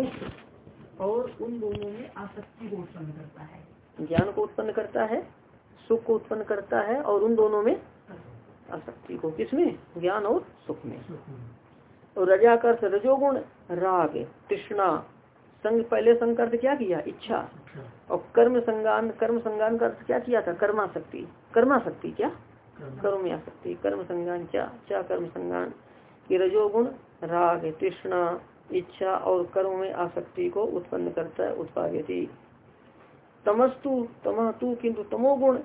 सुख और उन दोनों में आसक्ति को उत्पन्न करता है। ज्ञान को उत्पन्न करता है, सुख को उत्पन्न करता है और उन दोनों में आसक्ति को। किसमें? ज्ञान और सुख में। और रजाकर रजोगुण, राग, तृष्णा, संग पहले संग क्या किया? इच्छा। और कर्म संगान कर्म संगान का अर्थ क्या किया था? कर्माशक्ति कर्माशक्ति क्या? कर्म आसक्ति। कर्म संगान क्या? क्या कर्म संगान? की रजोगुण, राग, तृष्णा इच्छा और कर्म में आसक्ति को उत्पन्न करता है, उत्पादयती। तमस्तु तमस्तु किंतु तमोगुण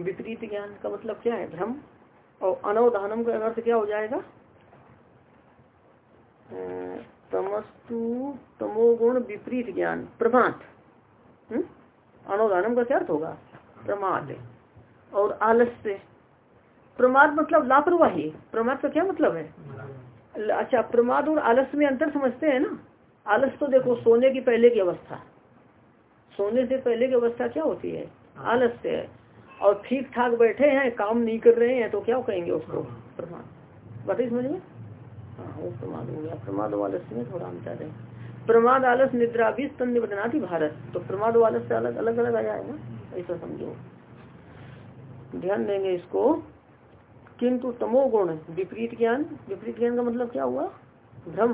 विपरीत ज्ञान का मतलब क्या है? भ्रम और अनवधानम का अर्थ क्या हो जाएगा? तमस्तु तमोगुण विपरीत ज्ञान प्रमाद हम्म? अनवधानम का क्या अर्थ होगा? प्रमाद और आलस्य। प्रमाद मतलब लापरवाही। प्रमाद का क्या मतलब है? अच्छा प्रमाद और आलस्य में अंतर समझते हैं ना? आलस तो देखो, सोने की पहले की अवस्था। सोने से पहले की अवस्था क्या होती है? आलस्य है और ठीक ठाक बैठे हैं, काम नहीं कर रहे हैं तो क्या कहेंगे उसको? प्रमाद। बताइए समझ में? हाँ वो प्रमाद हो गया। प्रमाद आलस्य में थोड़ा अंतर है। प्रमाद, आलस, निद्रा भी स्तंभ बदनाती भारत। तो प्रमाद आलस से अलग अलग अलग आ जाएगा ऐसा समझो। ध्यान देंगे इसको। किंतु तमोगुण विपरीत ज्ञान विपरीत ज्ञान का मतलब क्या हुआ? भ्रम।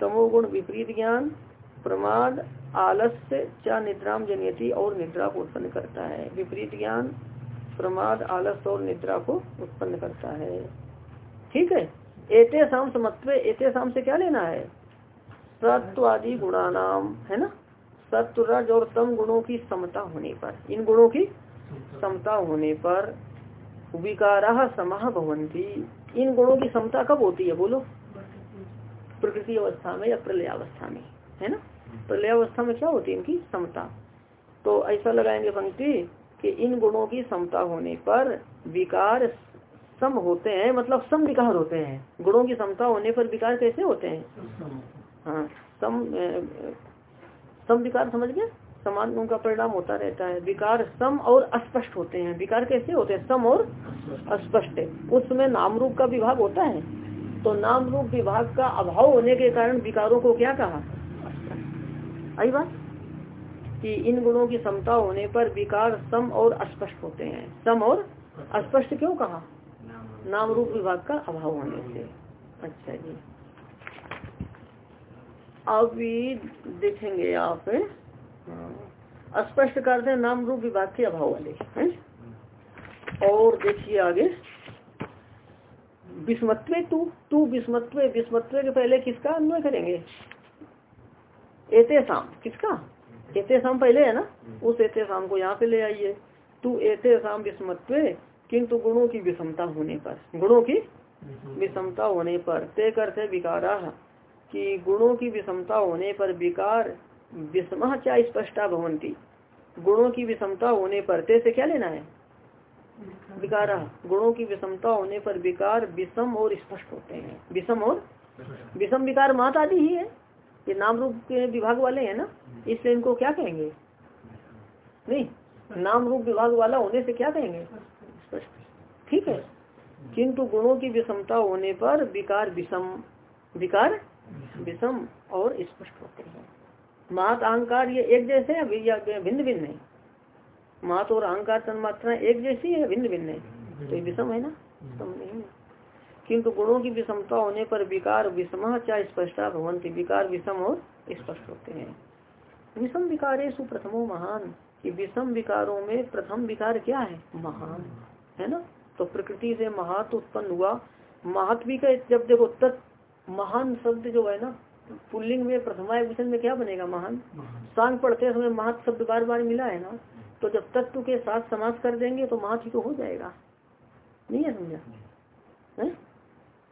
तमोगुण विपरीत ज्ञान प्रमाद आलस्य चा निद्राम जनयति और निद्रा को उत्पन्न करता है। विपरीत ज्ञान प्रमाद आलस्य और निद्रा को उत्पन्न करता है। ठीक है? एते शाम समत्व एते शाम से क्या लेना है? सत्व आदि गुणानाम है ना? सत्व रज और तम गुणों की समता होने पर इन गुणों की समता होने पर विकारा समाह भवंती इन गुणों की समता कब होती है बोलो? प्रकृति अवस्था में या प्रलय अवस्था में है ना? प्रलय अवस्था में क्या होती है इनकी? समता। तो ऐसा लगाएँगे पंक्ति कि इन गुणों की समता होने पर विकार सम होते हैं मतलब सम विकार होते हैं। गुणों की समता होने पर विकार कैसे होते हैं? हाँ। सम सम विकार समझ गए? समान गुण का परिणाम होता रहता है। विकार सम और अस्पष्ट होते हैं। विकार कैसे होते हैं? सम और अस्पष्ट। उसमें नाम रूप का विभाग होता है। तो नाम रूप विभाग का अभाव होने के कारण विकारों को क्या कहा? आई बात? कि इन गुणों की क्षमता होने पर विकार सम और अस्पष्ट होते हैं। सम और अस्पष्ट क्यों कहा? नाम रूप विभाग का अभाव होने से। अच्छा जी। अभी देखेंगे आप। स्पष्ट करते हैं नाम रूप विभाग के अभाव वाले और देखिए आगे। विस्मत्व तू तू विस्मत्व विस्मत्व के पहले किसका अन्वय करेंगे? एते शाम किसका? एते शाम पहले है ना? उस एते शाम को यहाँ पे ले आइए। तू एते शाम विस्मत्व, किंतु गुणों की विषमता होने पर। गुणों की विषमता होने पर। तय करते विकारा कि गुणों की विषमता होने पर विकार विषम क्या स्पष्टा भवंती गुणों की विषमता होने पर ते से क्या लेना है? विकार। गुणों की विषमता होने पर विकार विषम और स्पष्ट होते हैं। विषम और विषम विकार मात आदि ही है। ये नाम रूप के विभाग वाले हैं ना? इसलिए इनको क्या कहेंगे? नहीं, नाम रूप विभाग वाला होने से क्या कहेंगे? ठीक है। किंतु गुणों की विषमता होने पर विकार विषम विकार विषम और स्पष्ट होते हैं। मात अहंकार ये एक जैसे है भिन्न भिन्न है। मात और अहंकार तन्मात्रा एक जैसी है, भिन्न भिन्न है। तो विषम है ना? सम नहीं है। किंतु गुणों की विषमता होने पर विकार विषम चाहे स्पष्टा भवंती विकार विषम और स्पष्ट होते हैं। विषम विकारेशु प्रथमो महान। कि विषम विकारों में प्रथम विकार क्या है? महान। है ना? तो प्रकृति से महत्व उत्पन्न हुआ। महत्वी का जब देखो, तत् महान शब्द जो है ना पुल्लिंग में प्रथमा विषय में क्या बनेगा? महान। सांग पढ़ते समय महत शब्द बार बार मिला है ना? तो जब तत्व के साथ समास कर देंगे तो महत ही तो हो जाएगा। नहीं है समझा?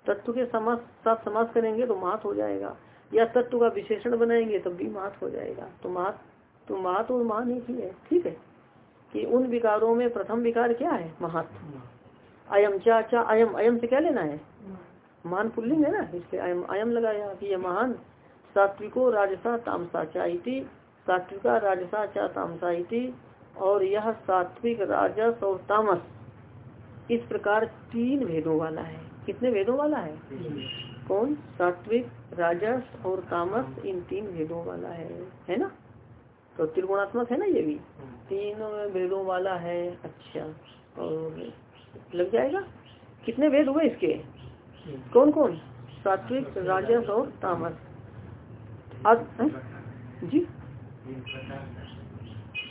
तत्व के समास साथ समास करेंगे तो महत हो जाएगा। या तत्व का विशेषण बनाएँगे तब भी महत हो जाएगा। तो महत तो महत और महान एक ही है। ठीक है? कि उन विकारों में प्रथम विकार क्या है? महत। अयम चा चा अयम अयम से क्या लेना है? महान पुल्लिंग है ना? इसलिए आयम अयम लगाया कि ये महान। सात्विको राजसा तामसा चाहती सात्विका राजसा चा तामसा और यह सात्विक राजस और तामस। इस प्रकार तीन भेदों वाला है। कितने भेदों वाला है? कौन? सात्विक राजस और तामस, इन तीन भेदों वाला है। है ना? तो त्रिगुणात्मक है ना ये भी? तीन भेदों वाला है। अच्छा। और लग जाएगा? कितने भेद हुए इसके? कौन कौन? सात्विक, राजस और तामस। अब जी?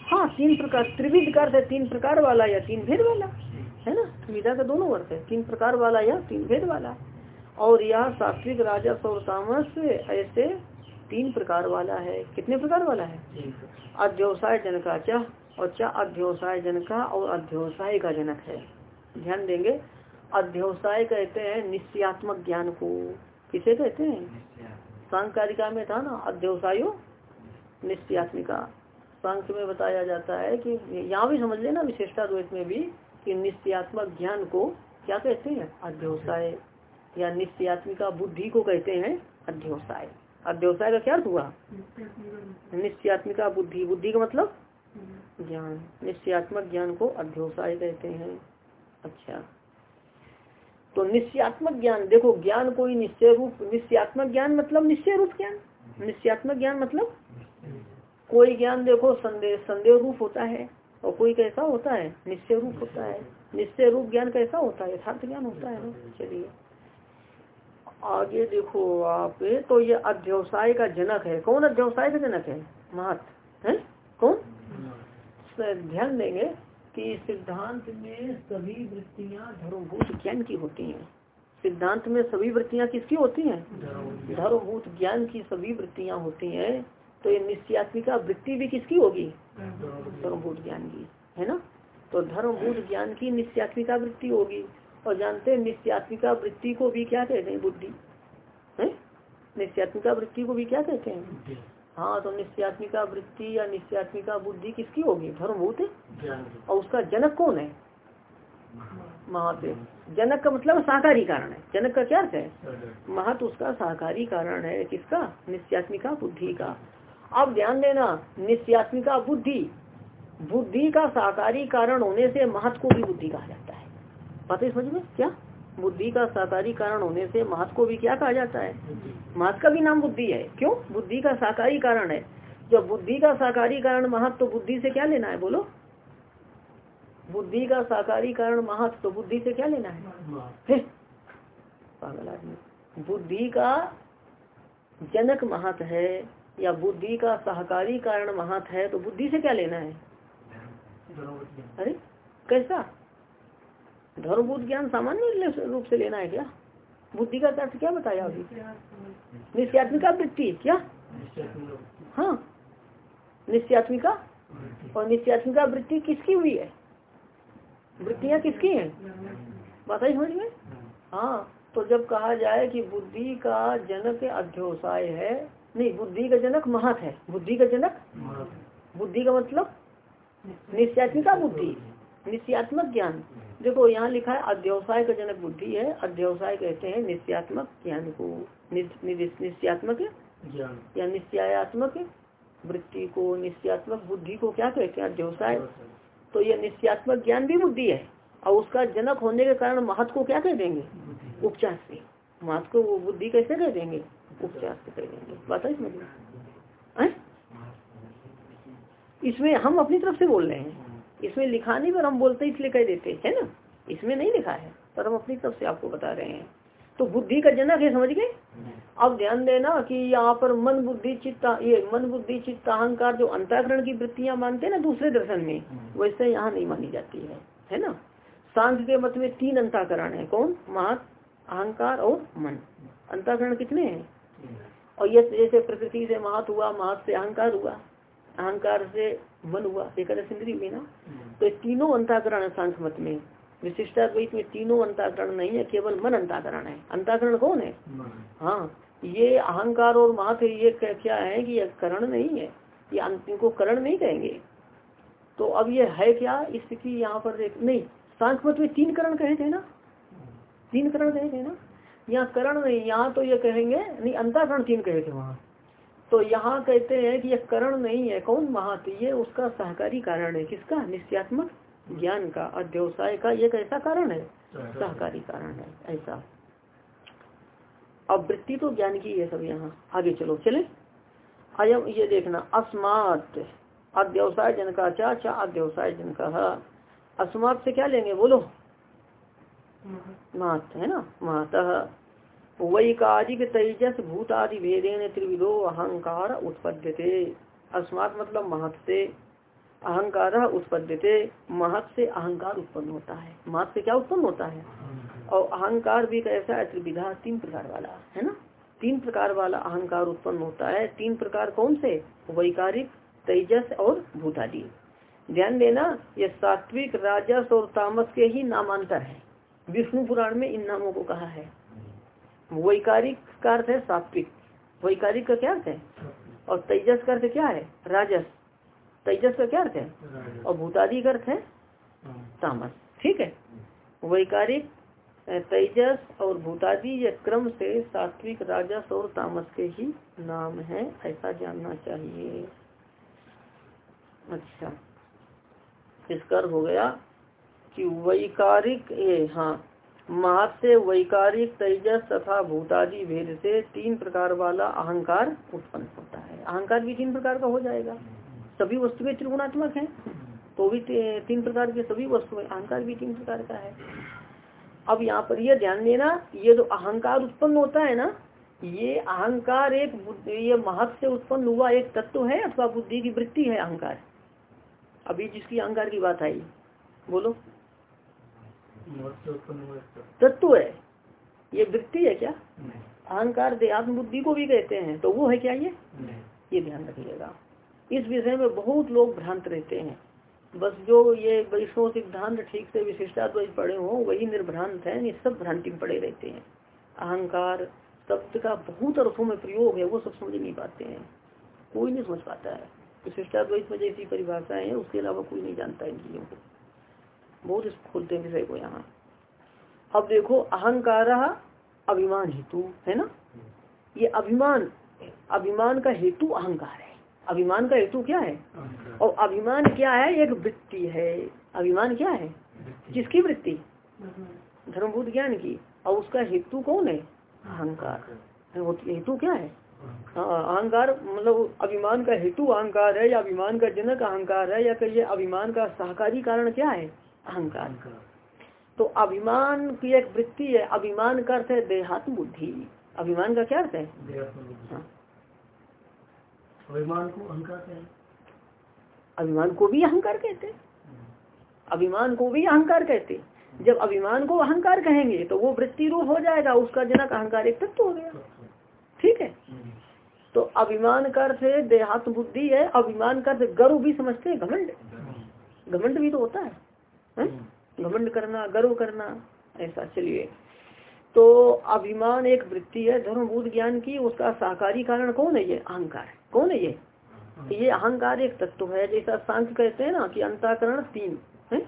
हाँ तीन प्रकार, त्रिविध का अर्थ है तीन प्रकार वाला या तीन भेद वाला, है ना? विदा का दोनों अर्थ है, तीन प्रकार वाला या तीन भेद वाला। और यह सात्विक, राजस और तामस ऐसे तीन प्रकार वाला है। कितने प्रकार वाला है? अध्यवसाय जनका चाह और चाह अध्यवसाय जनका और अध्यवसाय का जनक है। ध्यान देंगे अध्यवसाय कहते हैं निश्चयात्मक ज्ञान को। किसे कहते हैं? सांकारिका में था ना अध्यवसायो निश्चयात्मिका। सांख्य में बताया जाता है कि यहाँ भी समझ लेना विशेषता द्वैत में भी कि निश्चयात्मक ज्ञान को क्या कहते हैं? अध्यवसाय या निश्चयात्मिका बुद्धि को कहते हैं अध्यवसाय अध्यवसाय का क्या अर्थ हुआ? निश्चयात्मिका बुद्धि। बुद्धि का मतलब? ज्ञान। निश्चयात्मक ज्ञान को अध्यवसाय कहते हैं। अच्छा। तो निश्चयात्मक ज्ञान देखो ज्ञान कोई निश्चय रूप निश्चयात्मक ज्ञान मतलब निश्चय रूप ज्ञान? निश्चयात्मक ज्ञान मतलब? कोई ज्ञान देखो संदेह संदेह रूप होता है और कोई कैसा होता है? निश्चय रूप होता है। निश्चय रूप ज्ञान कैसा होता है? यथार्थ ज्ञान होता है ना? चलिए। आगे देखो आप तो ये अध्यवसाय का जनक है। कौन अध्यवसाय का जनक है? महत है? कौन? ध्यान देंगे। कि सिद्धांत में सभी वृत्तियाँ धर्मभूत ज्ञान की होती हैं। सिद्धांत में सभी वृत्तियाँ किसकी होती हैं? धर्मभूत। ज्ञान की सभी वृत्तियाँ होती हैं। तो ये निश्चयात्मिका वृत्ति भी किसकी होगी? धर्मभूत। ज्ञान की है ना? तो धर्मभूत ज्ञान की निश्चयात्मिका वृत्ति होगी। और जानते हैं निश्चयात्मिका वृत्ति को भी क्या कहते हैं बुद्धि? है? निश्चयात्मिका वृत्ति को भी क्या कहते हैं? हाँ तो निश्चयात्मिका वृत्ति या निश्चयात्मिका बुद्धि किसकी होगी? धर्मभूत और उसका जनक कौन है? महादेव। जनक का मतलब सहकारी कारण है। जनक का क्या अर्थ है? महत उसका सहकारी कारण है किसका? निश्चयात्मिका बुद्धि का। अब ध्यान देना निश्चयात्मिका बुद्धि। बुद्धि का साकारी कारण होने से महत को भी बुद्धि कहा जाता है। पता समझ में? क्या? बुद्धि का साकारी कारण होने से महत को भी क्या कहा जाता है? महत का भी नाम बुद्धि है। क्यों? बुद्धि का साकारी कारण है। जब बुद्धि का साकारी कारण महत तो बुद्धि से क्या लेना है? बोलो। बुद्धि का साकारी कारण महत तो बुद्धि से क्या लेना है? पागल आदमी। बुद्धि का जनक महत है या बुद्धि का सहकारी कारण महत है तो बुद्धि से क्या लेना है? अरे कैसा? धर्मभूत ज्ञान सामान्य रूप से लेना है क्या? बुद्धि का अर्थ क्या बताया अभी? निश्चयात्मिका वृत्ति क्या? हाँ। निश्चयात्मिका और निश्चयात्मिका वृत्ति किसकी हुई है? वृत्तियाँ किसकी हैं? बताइए समझ में? हाँ तो जब कहा जाए कि बुद्धि का जनक अध्यवसाय है नहीं बुद्धि का जनक महत है। बुद्धि का जनक? बुद्धि का मतलब? निश्चयात्मिका बुद्धि। निश्चयात्मक ज्ञान। देखो यहाँ लिखा है अध्यवसाय का जनक बुद्धि है। अध्यवसाय कहते हैं निश्चयात्मक ज्ञान को। निश्चयात्मक या निश्चयात्मक वृत्ति को निश्चयात्मक बुद्धि को क्या कहते हैं? अध्यवसाय। तो यह निश्चयात्मक ज्ञान भी बुद्धि है। और उसका जनक होने के कारण महत को क्या कह देंगे? उपचार से। महत को वो बुद्धि कैसे कह देंगे? उपचार से कह देंगे। बात है इसमें इसमें हम अपनी तरफ़ से बोल रहे हैं। इसमें लिखा नहीं, पर हम बोलते इसलिए कह देते है ना? इसमें नहीं लिखा है, पर हम अपनी तरफ़ से आपको बता रहे हैं। तो बुद्धि का जनक है, समझ गए? अब ध्यान देना कि यहाँ पर मन, बुद्धि, चित्त, ये मन, बुद्धि, चित्त, अहंकार जो अंताकरण की वृत्तियाँ मानते हैं ना दूसरे दर्शन में वैसे यहाँ नहीं मानी जाती है है ना? सांख्य के मत में तीन अंताकरण है, कौन? महत, अहंकार और मन। अंताकरण कितने हैं? और ये जैसे प्रकृति से महत हुआ, महत से अहंकार हुआ। अहंकार से मन हुआ एक इंद्री हुई ना। तो तीनों अंताकरण है सांख्य मत में। विशिष्टाद्वैत में तीनों अंताकरण नहीं है केवल मन अंताकरण है। अंताकरण कौन है? हाँ ये अहंकार और महत ये क्या है कि ये करण नहीं है? ये अंतिम को करण नहीं कहेंगे। तो अब ये है क्या? इसकी यहाँ पर देख नहीं सांख्य मत में तीन करण कहे थे ना? तीन करण कहे थे ना? यहाँ करण नहीं यहाँ तो ये कहेंगे नहीं अंताकरण तीन कहे थे वहाँ। तो यहाँ कहते हैं कि यह करण नहीं है कौन महत ये उसका सहकारी कारण है। किसका? निश्चयात्मक ज्ञान का अध्यवसाय का ये कैसा कारण है? सहकारी। कारण है ऐसा। अब वृत्ति तो ज्ञान की है सब यहाँ। आगे चलो चले। अयम ये देखना अस्मात अध्यवसाय जनका चा चा अध्यवसाय जनका अस्मात से क्या लेंगे? बोलो। महत है ना? महत वैकारिक तेजस भूतादि भेदेन त्रिविधो अहंकार उत्पद्यते। अस्मात मतलब महत से अहंकार उत्पद्यते महत से अहंकार उत्पन्न होता है। महत से क्या उत्पन्न होता है? और अहंकार भी कैसा है, त्रिविधा, तीन प्रकार वाला, है ना? तीन प्रकार वाला अहंकार उत्पन्न होता है। तीन प्रकार कौन से? वैकारिक, तेजस और भूतादि। ध्यान देना, ये सात्विक, राजस और तामस के ही नामांतर है। विष्णु पुराण में इन नामों को कहा है। वैकारिक का अर्थ है सात्विक। वैकारिक का क्या अर्थ है? और तेजस का अर्थ क्या है? राजस। तेजस का क्या अर्थ है? और भूतादि का अर्थ है? तामस। ठीक है? वैकारिक तेजस और भूतादि ये क्रम से सात्विक राजस और तामस के ही नाम है ऐसा जानना चाहिए। अच्छा। इसका हो गया कि वैकारिक ये हाँ। महत से वैकारिक तेजस तथा भूतादि भेद से तीन प्रकार वाला अहंकार उत्पन्न होता है। अहंकार भी तीन प्रकार का हो जाएगा। सभी वस्तुएँ त्रिगुणात्मक हैं तो भी तीन प्रकार के सभी वस्तुएँ, अहंकार भी तीन प्रकार का है। अब यहाँ पर यह ध्यान देना, ये जो अहंकार उत्पन्न होता है ना, ये अहंकार एक ये महत्व से उत्पन्न हुआ एक तत्व है अथवा बुद्धि की वृत्ति है अहंकार। अभी जिसकी अहंकार की बात आई, बोलो। तत्व है। ये वृत्ति है क्या? अहंकार देहात्म बुद्धि को भी कहते हैं। तो वो है क्या ये? ये ध्यान रखिएगा। इस विषय में बहुत लोग भ्रांत रहते हैं। बस जो ये वैष्णव सिद्धांत ठीक से विशिष्टाद्वैत पढ़े हो वही निर्भ्रांत है ये सब भ्रांति में पड़े रहते हैं। अहंकार शब्द का बहुत अर्थों में प्रयोग है वो सब समझ नहीं पाते हैं। कोई नहीं समझ पाता है। विशिष्टाद्वैत में जैसी परिभाषाएँ हैं उसके अलावा कोई नहीं जानता इन चीज़ों को। बहुत खोलते हैं विषय को यहाँ। अब देखो अहंकार अभिमान हेतु है ना? ये अभिमान अभिमान का हेतु अहंकार है। अभिमान का हेतु क्या है? और अभिमान क्या है? एक वृत्ति है। अभिमान क्या है? किसकी वृत्ति? धर्मभूत ज्ञान की। और उसका हेतु कौन है? अहंकार। हेतु क्या है? हाँ, अहंकार मतलब अभिमान का हेतु अहंकार है या अभिमान का जनक अहंकार है या कहिए अभिमान का सहकारी कारण क्या है? अहंकार। तो अभिमान की एक वृत्ति है अभिमान का अर्थ है देहात्म बुद्धि अभिमान का क्या अर्थ है? हाँ। अभिमान को अहंकार कहते अभिमान को भी अहंकार कहते अभिमान को भी अहंकार कहते जब अभिमान को अहंकार कहेंगे तो वो वृत्ति रूप हो जाएगा उसका जनक अहंकार एक तत्व हो गया। ठीक है? तो अभिमान कर से देहात्म बुद्धि है अभिमान कर से गर्व भी समझते हैं घमंड। घमंड भी तो होता है। घमंड करना गर्व करना ऐसा चलिए। तो अभिमान एक वृत्ति है धर्म धर्मभूत ज्ञान की उसका साकारी कारण कौन है ये? अहंकार। कौन है ये? तो ये अहंकार एक तत्व है जैसा सांख्य कहते हैं ना कि अंताकरण तीन है?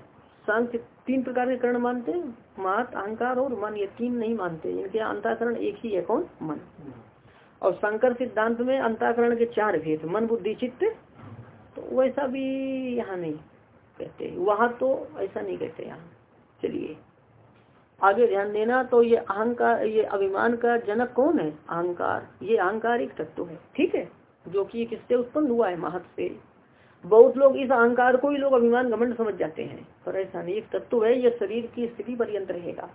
सांख्य तीन प्रकार के करण मानते हैं? मात अहंकार और मन ये तीन नहीं मानते। इनके अंताकरण एक ही है कौन? मन। और शंकर सिद्धांत में अंताकरण के चार भेद मन बुद्धि चित्त तो वैसा भी यहाँ नहीं। कहते हैं। वहाँ तो ऐसा नहीं कहते यहाँ। चलिए। आगे ध्यान देना तो ये अहंकार, ये अभिमान का जनक कौन है? अहंकार। ये अहंकार एक तत्व है। ठीक है? जो कि किससे उत्पन्न हुआ है? महत्व से। बहुत लोग इस अहंकार को ही लोग अभिमान घमंड समझ जाते हैं। पर ऐसा नहीं, एक तत्व है, ये शरीर की स्थिति पर्यंत रहेगा।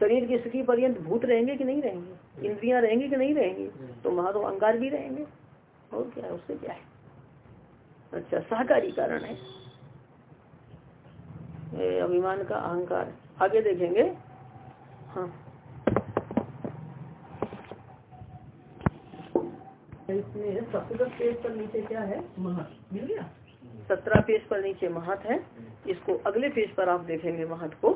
शरीर की स्थिति पर्यंत भूत रहेंगे कि नहीं रहेंगे? इंद्रियाँ रहेंगी कि नहीं रहेंगी? तो महा तो अहंकार भी रहेंगे। और क्या है? उससे क्या है? अच्छा सहकारी कारण है। अभिमान का अहंकार। आगे देखेंगे। हाँ। इसमें सत्रह पेज पर नीचे क्या है? महत। मिल गया? सत्रह पेज पर नीचे महत है। इसको अगले पेज पर आप देखेंगे महत को।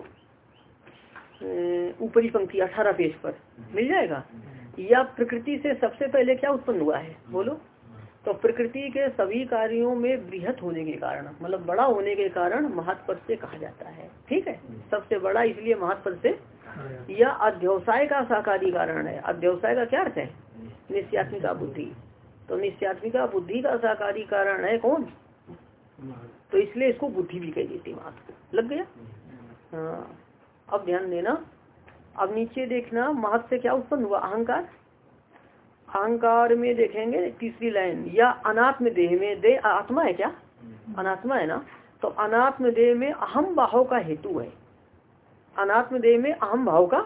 ऊपरी पंक्ति अठारह पेज पर। मिल जाएगा? या प्रकृति से सबसे पहले क्या उत्पन्न हुआ है? बोलो। तो प्रकृति के सभी कार्यों में बृहत होने के कारण मतलब बड़ा होने के कारण महत्व से कहा जाता है। ठीक है? सबसे बड़ा इसलिए महत्व से यह अध्यवसाय का साकारी कारण है। अध्यवसाय का क्या अर्थ है? निश्चयात्मिका बुद्धि। तो निश्चयात्मिका बुद्धि का साकारी कारण है कौन? तो इसलिए इसको बुद्धि भी कह देती मात लग गया? हाँ। अब ध्यान देना अब नीचे देखना महत से क्या उत्पन्न हुआ? अहंकार। अहंकार में देखेंगे तीसरी लाइन या अनात्म देह में दे आत्मा है क्या? अनात्मा है ना? तो अनात्म देह में अहम भाव का हेतु है। अनात्म देह में अहम भाव का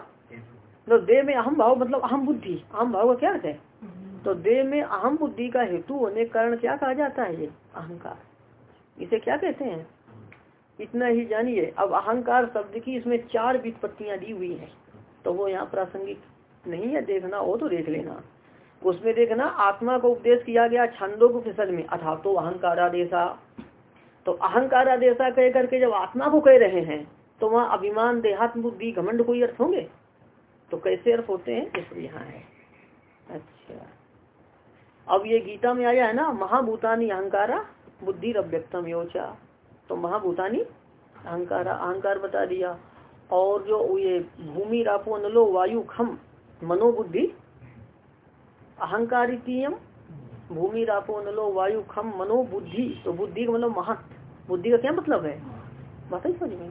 तो देह में अहम भाव मतलब अहम बुद्धि। अहम भाव का क्या अर्थ है? तो देह में अहम बुद्धि का हेतु होने कारण क्या कहा जाता है ये? अहंकार। इसे क्या कहते हैं? इतना ही जानिए। अब अहंकार शब्द की इसमें चार वित्पत्तियाँ दी हुई है। तो वो यहाँ प्रासंगिक नहीं है देखना हो तो देख लेना। उसमें देखना, आत्मा को उपदेश किया गया छंदों को फिसल में। अथा तो अहंकार आदेशा तो अहंकार आदेशा कह करके जब आत्मा को कह रहे हैं तो वहाँ अभिमान, देहात्म, बुद्धि, घमंड कोई अर्थ होंगे? तो कैसे अर्थ होते हैं? इसलिए यहाँ है। अच्छा। अब ये गीता में आया है ना, महाभूतानी अहंकारा, बुद्धि अव्यक्तम योचा। तो महाभूतानी अहंकारा, अहंकार बता दिया। और जो ये भूमि, रापो, नलो, वायु, खम, मनोबुद्धि अहंकारितीयम भूमि रापो नलो वायु खम मनोबुद्धि तो बुद्धि का मतलब महत। बुद्धि का क्या मतलब है? ही समझ में?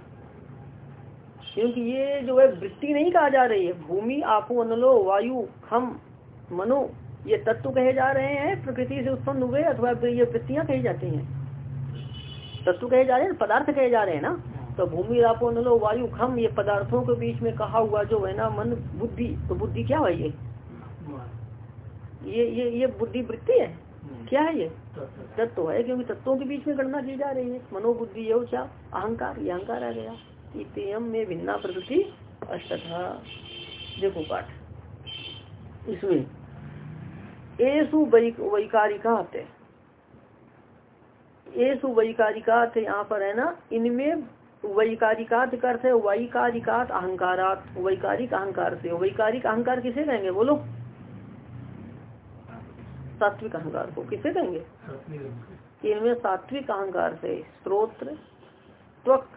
क्योंकि ये जो है वृत्ति नहीं कहा जा रही है। भूमि, आपो अनलो वायु खम मनो, ये तत्व कहे जा रहे हैं, प्रकृति से उत्पन्न हुए अथवा ये वृत्तियाँ कही जाती हैं। तत्व कहे जा रहे हैं, पदार्थ कहे जा रहे हैं ना? तो भूमि रापो नलो, वायु खम ये पदार्थों के बीच में कहा हुआ जो है ना, मन, बुद्धि। तो बुद्धि क्या है ये? ये ये ये बुद्धि वृत्ति है। क्या है ये? तत्व। है क्योंकि तत्वों के बीच में गणना की जा रही है। मनोबुद्धि ये क्या अहंकार ये अहंकार आ गया। इतम में भिन्ना प्रकृति अष्टथा देखो पाठ। इसमें एसु वैकारिकात एसु वैकारिकात यहाँ पर है ना इनमें वैकारिकात करते है वैकारिकात अहंकारात वैकारिक अहंकार से। वैकारिक अहंकार किसे कहेंगे बोलो? सात्विक अहंकार को किसे कहेंगे इनमें सात्विक अहंकार से स्त्रोत्र त्वक,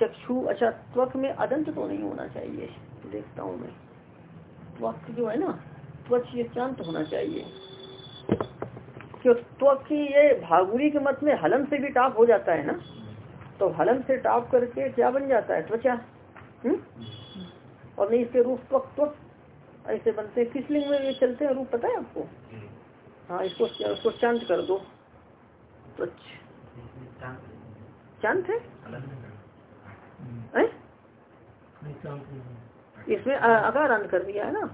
चक्षु अच्छा त्वक में अदंत तो नहीं होना चाहिए, देखता हूँ मैं। त्वक जो है ना, त्वच ये शांत होना चाहिए। क्यों? त्वक ये भागुरी के मत में हलन से भी टाप हो जाता है ना? तो हलन से टाप करके क्या बन जाता है? त्वचा। हम्म? और नहीं, इसके रूप त्वक त्वक ऐसे बनते हैं। किस लिंग में ये चलते हैं रूप पता है आपको? हाँ इसको इसको शांत कर दो। त्वच शांत है? इसमें आकार अंत कर दिया है ना?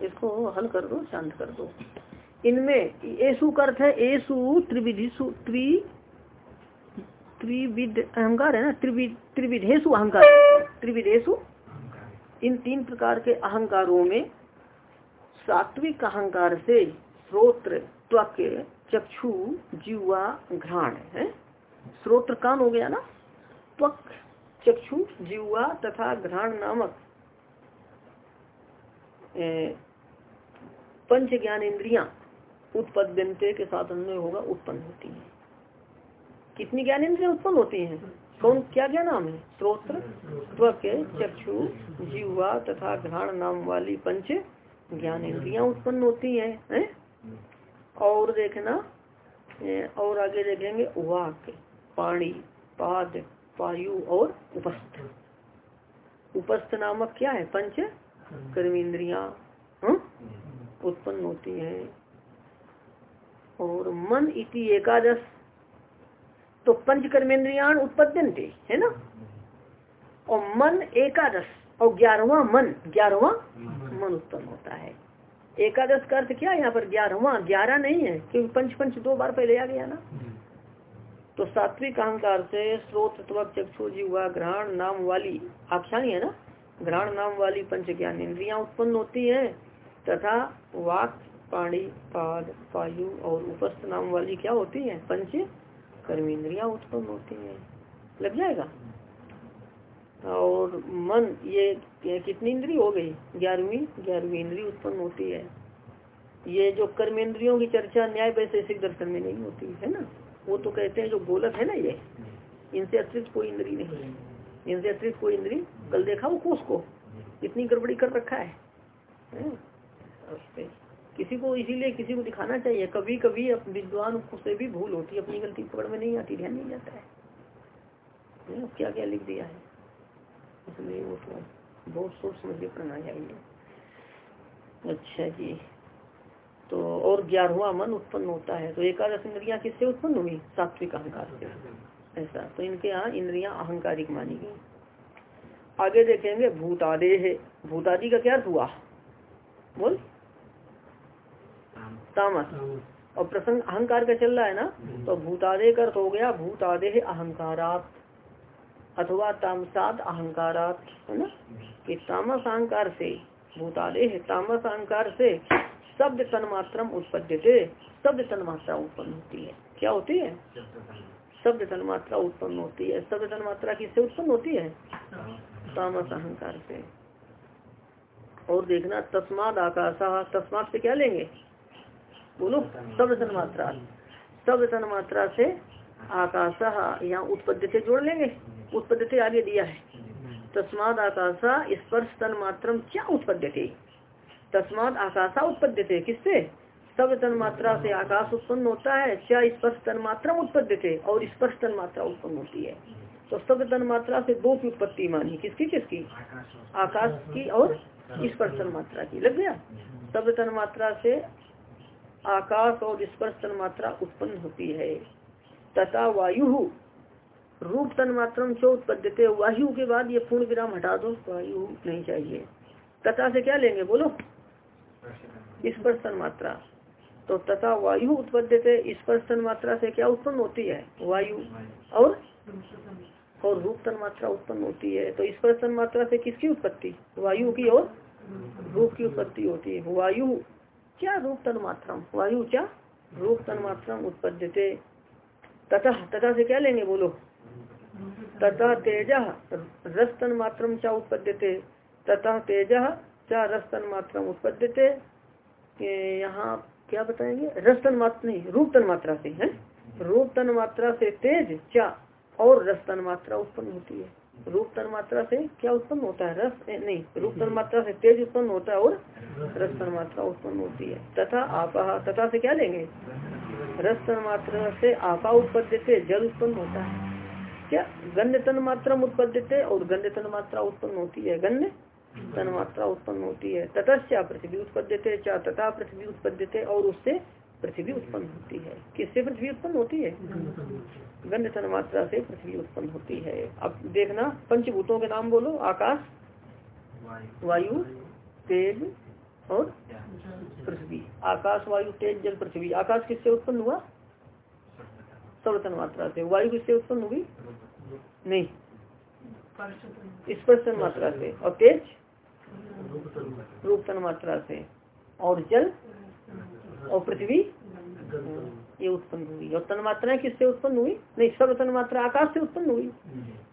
इसको हल कर दो शांत कर दो। इनमें एसु का अर्थ है एसु त्रिविधि त्रि त्रिविध अहंकार है ना? त्रिविध त्रिविधेशु अहंकार। त्रिविधेशु इन तीन प्रकार के अहंकारों में सात्विक अहंकार से श्रोत्र त्वक चक्षु जीवा घ्राण है। श्रोत्र कान हो गया ना? त्वक, चक्षु, जीवा तथा घ्राण नामक पंच ज्ञान इंद्रिया उत्पद्यंते के साधन में होगा, उत्पन्न होती है। कितनी ज्ञान इंद्रिया उत्पन्न होती हैं? कौन, क्या क्या नाम है? स्त्रोत्र त्वक, चक्षु, जीवा तथा घ्राण नाम वाली पंच ज्ञान इंद्रिया उत्पन्न होती हैं, है? और देखना और आगे देखेंगे, वाक, पाणी, पाद, पायु और उपस्थ। उपस्थ नामक क्या है? पंच कर्म इंद्रिया हाँ? उत्पन्न होती है। और मन इति एकादश। तो पंच कर्मेंद्रियाण उत्पद्यंते है ना? और मन एकादश, और ग्यारहवा मन, ग्यारहवा मन उत्पन्न होता है। एकादश का अर्थ क्या है? यहाँ पर ग्यारहवा ग्यारह नहीं है क्योंकि पंच पंच दो बार पहले आ गया ना। तो सात्विक अहंकार से स्रोत चक्षु जीवा ग्रहण नाम वाली आख्यानी है ना? ग्रहण नाम वाली पंच ज्ञान इंद्रिया उत्पन्न होती है तथा वाक पाणी पाद वायु और उपस्थ नाम वाली क्या होती है? पंच कर्म इंद्रिया उत्पन्न होती है। लग जाएगा? और मन ये, कितनी इंद्री हो गई? ग्यारहवीं? ग्यारहवीं इंद्री उत्पन्न होती है। ये जो कर्म इंद्रियों की चर्चा न्याय वैशेषिक दर्शन में नहीं होती है ना? वो तो कहते हैं जो गोलक है ना ये इनसे अतिरिक्त कोई इंद्री नहीं। इनसे अतिरिक्त कोई इंद्री? कल देखा वो कोष को? इतनी गड़बड़ी कर रखा है, किसी को इसीलिए किसी को दिखाना चाहिए। कभी कभी विद्वान से भी भूल होती है अपनी गलती पकड़ में नहीं आती ध्यान नहीं जाता है, क्या क्या लिख दिया है? इसलिए वो तो बहुत सोच समझ के पढ़ना चाहिए। अच्छा जी। तो और ग्यारहवा मन उत्पन्न होता है तो एकादश इंद्रिया किससे उत्पन्न हुई? सात्विक अहंकार से। ऐसा। तो इनके यहाँ इंद्रिया अहंकारिक मानी गई। आगे देखेंगे भूतादे है। भूतादि का क्या हुआ? बोल। तामस। और प्रसंग अहंकार का चल रहा है ना? तो भूतादे का अर्थ हो गया भूतादे अहंकारात। अथवा तामसात अहंकारात, है ना? कि तामस अहंकार से भूतादे तामस अहंकार से शब्द तन्मात्रम उत्पद्य थे शब्द तन्मात्रा उत्पन्न होती है। क्या होती है? शब्द तन्मात्रा उत्पन्न होती है। शब्द तन्मात्रा किससे उत्पन्न होती है? तामस अहंकार से। और देखना, तस्माद आकाशा, तस्माद से क्या लेंगे? बोलो, शब्द तन्मात्रा। शब्द तन्मात्रा से आकाश यहाँ उत्पद्य से जोड़ लेंगे। उत्पद्य से आगे दिया है। तस्माद आकाशा स्पर्श तन मात्रम क्या उत्पद्य थे तस्माद आकाशा उत्पद्य थे किससे? सब तन मात्रा से आकाश उत्पन्न होता है, क्या स्पर्श तन मात्रा उत्पद्य थे और स्पर्श तन मात्रा उत्पन्न होती है। तो सब तन मात्रा से दो की उत्पत्ति मानी। किसकी किसकी? आकाश की और स्पर्श तन मात्रा की। लग गया? सब तन मात्रा से आकाश और स्पर्श तन मात्रा उत्पन्न होती है। तथा वायु रूप तन मात्र क्यों उत्पद्य वायु के बाद ये पूर्ण विराम हटा दो, वायु नहीं चाहिए। तथा से क्या लेंगे बोलो? स्पर्श तन मात्रा। तो तथा वायु उत्पद्य स्पर्श तन मात्रा से क्या उत्पन्न होती है? वायु। और? और रूप तन मात्रा उत्पन्न होती है। तो स्पर्श तन मात्रा से किसकी उत्पत्ति? वायु की और रूप की उत्पत्ति होती है। वायु क्या रूप तन मात्रा वायु क्या? रूप तन मात्रा उत्पद्य तथा तथा से क्या लेंगे बोलो? तथा तेज रस मात्र मात्रम क्या उत्पद्य तथा तेज क्या रस मात्र मात्रा उत्पद्य यहाँ क्या बताएँगे? रस तन मात्र नहीं रूप तन मात्रा से, है? रूप तन मात्रा से तेज चा और रस तन मात्रा उत्पन्न होती है। रूप तन मात्रा से क्या उत्पन्न होता है? रस नहीं रूप तन मात्रा से तेज उत्पन्न होता है और रस तन मात्रा उत्पन्न होती है। तथा आपा, तथा से क्या लेंगे? रस तन मात्रा से आपा उत्पद्य जल उत्पन्न होता है। क्या? गन्य तन मात्रा उत्पद्य और गन्य तन मात्रा उत्पन्न होती है। गन्य तन मात्रा उत्पन्न होती है। ततश्चा पृथ्वी उत्पद्यते चा तथा पृथ्वी उत्पद्यते और उससे पृथ्वी उत्पन्न होती है। किससे पृथ्वी उत्पन्न होती है? गंध तन मात्रा से पृथ्वी उत्पन्न होती है। अब देखना, पंचभूतों के नाम बोलो। आकाश, वायु, तेज और पृथ्वी। आकाश, वायु, तेज, जल, पृथ्वी। आकाश किससे उत्पन्न हुआ? सब तन मात्रा से वायु किससे उत्पन्न हुई नहीं। स्पर्श मात्रा से। और तेज? रूप तन मात्रा से। और जल? और पृथ्वी? ये उत्पन्न हुई और तन मात्राएँ किससे उत्पन्न हुई? नहीं सब तन मात्रा आकाश से उत्पन्न हुई।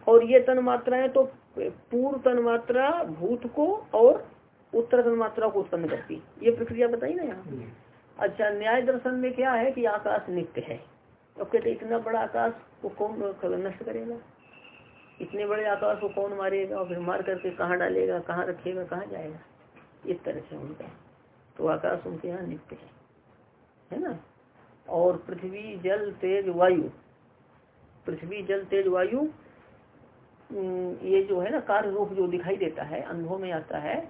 और ये तन मात्राएँ तो पूर्व तन मात्रा भूत को और उत्तर तन मात्रा को उत्पन्न करती। ये प्रक्रिया बताई ना यहाँ। अच्छा न्याय दर्शन में क्या है कि आकाश नित्य है? अब कहते इतना बड़ा आकाश को कौन नष्ट करेगा? इतने बड़े आकाश को कौन मारेगा? और फिर मार करके कहाँ डालेगा? कहाँ रखेगा? कहाँ जाएगा? इस तरह से उनका। तो आकाश उनके यहाँ नित्य है। है ना? और पृथ्वी, जल, तेज, वायु। पृथ्वी, जल, तेज, वायु ये जो है ना कार्य रूप जो दिखाई देता है, अनुभव में आता है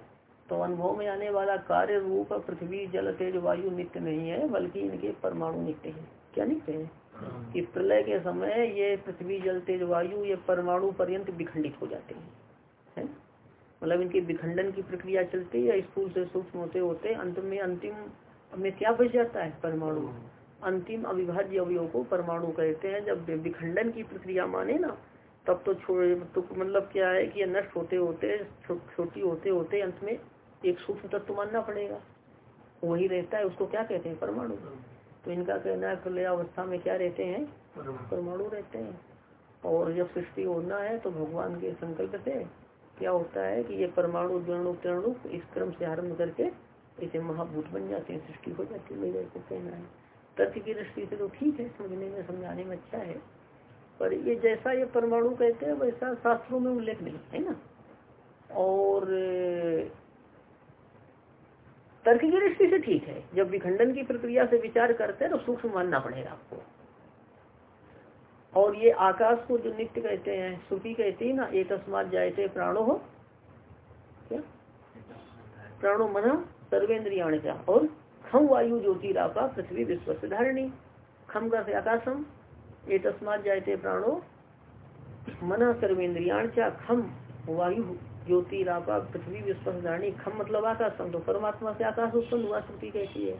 तो अनुभव में आने वाला कार्य रूप पृथ्वी, जल, तेज, वायु नित्य नहीं है, बल्कि इनके परमाणु नित्य है। क्या नित्य है? कि प्रलय के समय ये पृथ्वी, जल, तेज, वायु, ये परमाणु पर्यंत विखंडित हो जाते हैं, है? मतलब इनकी विखंडन की प्रक्रिया चलती है स्थूल से सूक्ष्म होते होते अंत में अंतिम में क्या बच जाता है? परमाणु। अंतिम अविभाज्य अवयव को परमाणु कहते हैं। जब विखंडन की प्रक्रिया माने ना, तब तो छोड़े तो मतलब क्या है कि नष्ट होते होते छोटी होते होते अंत में एक सूक्ष्म तत्व मानना पड़ेगा। वही रहता है, उसको क्या कहते हैं? परमाणु। तो इनका कहना है प्रलय अवस्था में क्या रहते हैं? परमाणु। रहते हैं। और जब सृष्टि होना है तो भगवान के संकल्प से क्या होता है कि ये परमाणु द्रणु तरणु इस क्रम से आरंभ करके इसे महाभूत बन जाते हैं सृष्टि हो जाती है मेरे को कहना है तथ्य की दृष्टि से तो ठीक है समझने में समझाने में अच्छा है। पर ये जैसा ये परमाणु कहते हैं वैसा शास्त्रों में उल्लेख नहीं है ना? और तर्क की दृष्टि से ठीक है। जब विखंडन की प्रक्रिया से विचार करते हैं तो सूक्ष्म मानना पड़ेगा आपको। और ये आकाश को जो नित्य कहते हैं श्रुति कहती है ना, एक अस्मात जायते प्राणो हो क्या? प्राणो मना सर्वेन्द्रियाण का और खम वायु ज्योतिरापा पृथ्वी विश्व से धारणी खम का आकाशम ये तस्मात जायते प्राणो मना सर्वेन्द्रियाण क्या खम वायु ज्योतिरापा पृथ्वी विश्व धारणी खम मतलब आकाश तो परमात्मा से आकाश उत्पन्न हुआ श्रुति कहती है।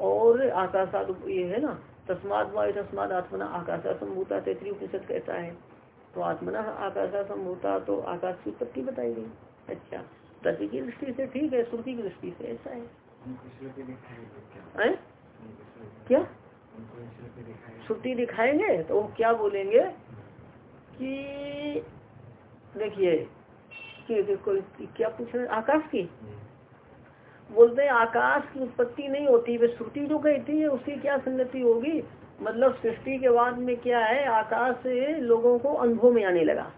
और आकाशा ये है ना तस्माद वायु तस्माद आत्मना आकाशा संभूता तैतरी उपनिषद कहता है। तो आत्मना आकाशा संभूता तो आकाश की उत्पत्ति बताई गई। अच्छा तथ्य की दृष्टि से ठीक है, श्रुति की दृष्टि से ऐसा है? क्या? श्रुति दिखाएँगे तो वो क्या बोलेंगे कि देखिए कि क्या पूछ रहे आकाश की? बोलते हैं, आकाश की उत्पत्ति नहीं होती, वे श्रुति जो कहती है, उसकी क्या संगति होगी? मतलब सृष्टि के बाद में क्या है? आकाश लोगों को अनुभव में आने लगा।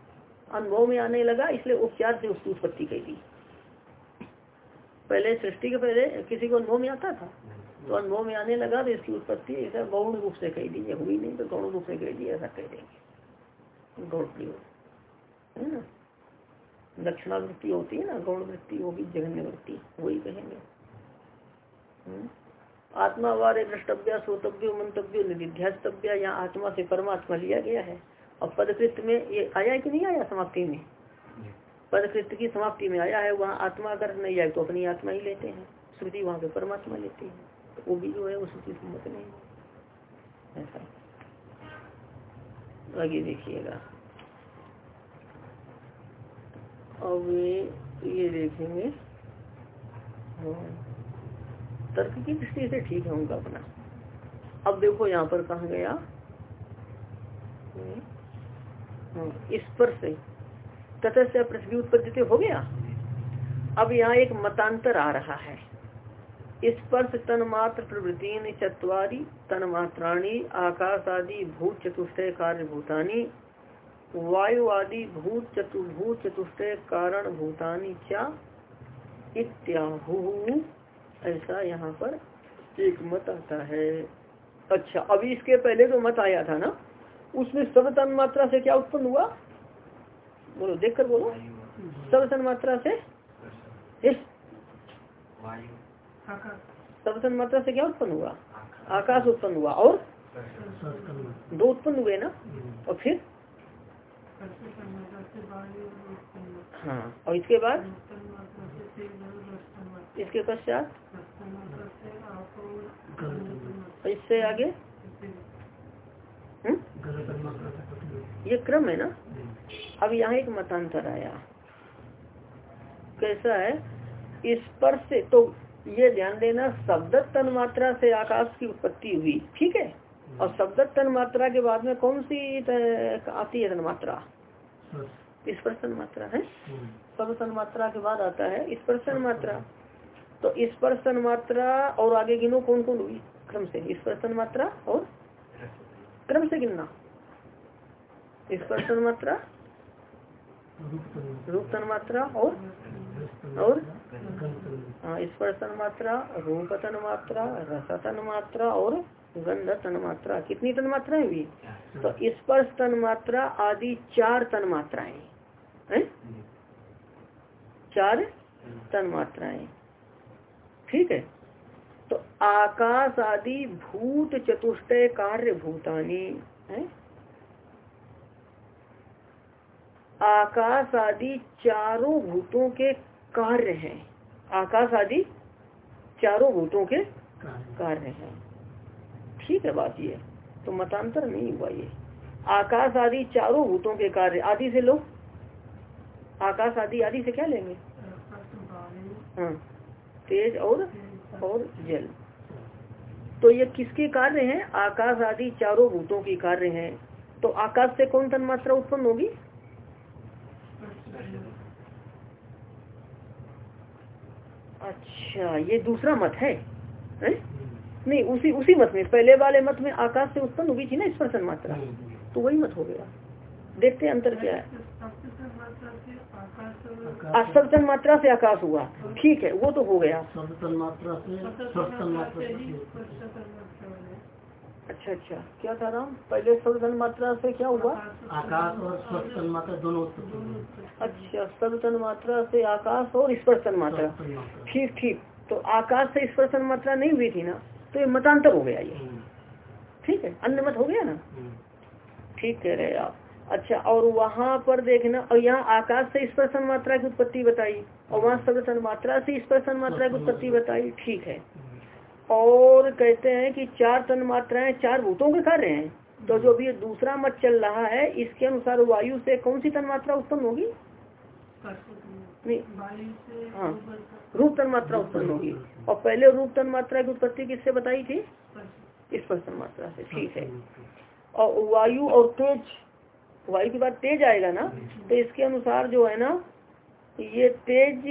अनुभव में आने लगा, इसलिए उपचार से उसकी उत्पत्ति कह दी पहले सृष्टि के पहले किसी को अनुभव में आता था। तो अनुभव में आने लगा तो इसकी उत्पत्ति ऐसा गौण रूप से कह दी हुई नहीं तो गौण रूप से कह दी ऐसा कह देंगे। गौण है ना? दक्षिणा वृत्ति होती है ना, गौण वृत्ति भी जघन्य वृत्ति, वही कहेंगे। हम्म। आत्मा वारे द्रष्टव्य श्रोतव्य मंतव्य, निधिध्यास्तव्य यहाँ आत्मा से परमात्मा लिया गया है। और पदकृत में ये आया कि नहीं आया समाप्ति में? पदकृत की समाप्ति में आया है, वहाँ आत्मा अगर नहीं आए तो अपनी आत्मा ही लेते हैं। श्रुति वहाँ पे परमात्मा लेती है। तो वो भी जो है, वो श्रुति सम्मत नहीं ऐसा। आगे देखिएगा। अब ये देखेंगे। हाँ। तर्क की दृष्टि से ठीक है उनका अपना। अब देखो यहाँ पर कहा गया। हाँ, स्पर्श तथा से। पृथ्वी उत्पत्ति हो गया। अब यहाँ एक मतांतर आ रहा है। स्पर्श तन मात्र प्रवृत्ति चतवारी तन मात्राणी आकाश आदि भूत चतुष्ट कार्य भूतानी वायु आदि भूत चतुर्भूत चतुष्ट कारण भूतानी क्या इत्याहु? ऐसा यहाँ पर एक मत आता है। अच्छा अभी इसके पहले जो मत आया था ना उसमें सब तन मात्रा से क्या उत्पन्न हुआ? बोलो देख कर बोलो। सब तन मात्रा से? सब तन मात्रा से क्या उत्पन्न हुआ? आकाश। उत्पन्न हुआ। और दो उत्पन्न हुए ना? और फिर? हाँ। और इसके बाद? इसके पश्चात? इससे आगे? हम्म? ये क्रम है ना? अब यहाँ एक मतांतर आया। कैसा है? स्पर्श से तो ये ध्यान देना शब्द तन मात्रा से आकाश की उत्पत्ति हुई, ठीक है? और शब्द तन मात्रा के बाद में कौन सी आती है तन मात्रा स्पर्शन मात्रा है। स्पर्शन मात्रा के बाद आता है स्पर्शन मात्रा तो स्पर्शन मात्रा और आगे गिनो कौन कौन हुई? क्रम से। स्पर्शन मात्रा और क्रम से गिनना। स्पर्शन मात्रा रूप तन मात्रा और और हाँ स्पर्शन मात्रा रूपतन मात्रा रसतन मात्रा और गंध तन मात्रा कितनी तन मात्राएँ भी तो स्पर्श तन मात्रा आदि चार तन मात्राएँ चार तन मात्राएँ ठीक है? तो आकाश आदि भूत चतुष्ट कार्य भूतानी है? आकाश आदि चारों भूतों के कार्य हैं। आकाश आदि चारों भूतों के कार्य हैं। ठीक है बात ये तो मतांतर नहीं हुआ ये। आकाश आदि चारों भूतों के कार्य आदि से लो। आकाश आदि आदि से क्या लेंगे? हाँ। तेज और और जल। तो ये किसके कार्य हैं? आकाश आदि चारों भूतों की कार्य हैं। तो आकाश से कौन तन मात्रा उत्पन्न होगी? अच्छा ये दूसरा मत है, है? नहीं उसी उसी मत में पहले वाले मत में आकाश से उत्पन्न हुई थी ना स्पर्शन मात्रा तो वही मत हो गया। देखते अंतर क्या है। सप्तन मात्रा से आकाश हुआ। ठीक है वो तो हो गया। मात्रा से अच्छा अच्छा। क्या था राम? पहले सदन मात्रा से क्या हुआ? आकाश और स्पर्शन मात्रा दोनों अच्छा सदन मात्रा से आकाश और स्पर्शन मात्रा ठीक ठीक। तो तो आकाश से स्पर्शन मात्रा नहीं हुई थी ना? तो ये मतांतर हो गया ये। हम्म, ठीक है? अन्य मत हो गया ना? हम्म, ठीक कह रहे आप। अच्छा और वहाँ पर देखना और यहाँ आकाश से स्पर्श तन मात्रा की उत्पत्ति बताई और वहाँ शब्द तन मात्रा से स्पर्श तन मात्रा की उत्पत्ति बताई ठीक है। हम्म, और कहते हैं कि चार तन मात्राएँ चार भूतों के कार्य हैं। तो जो अभी दूसरा मत चल रहा है इसके अनुसार वायु से कौन सी तन मात्रा उत्पन्न होगी? नहीं। हाँ। रूप तन मात्रा उत्पन्न होगी। और पहले रूप तन मात्रा की उत्पत्ति किससे बताई थी? स्पर्श। तन मात्रा से। ठीक है। और वायु और तेज वायु के बाद तेज आएगा ना? तो इसके अनुसार जो है ना ये तेज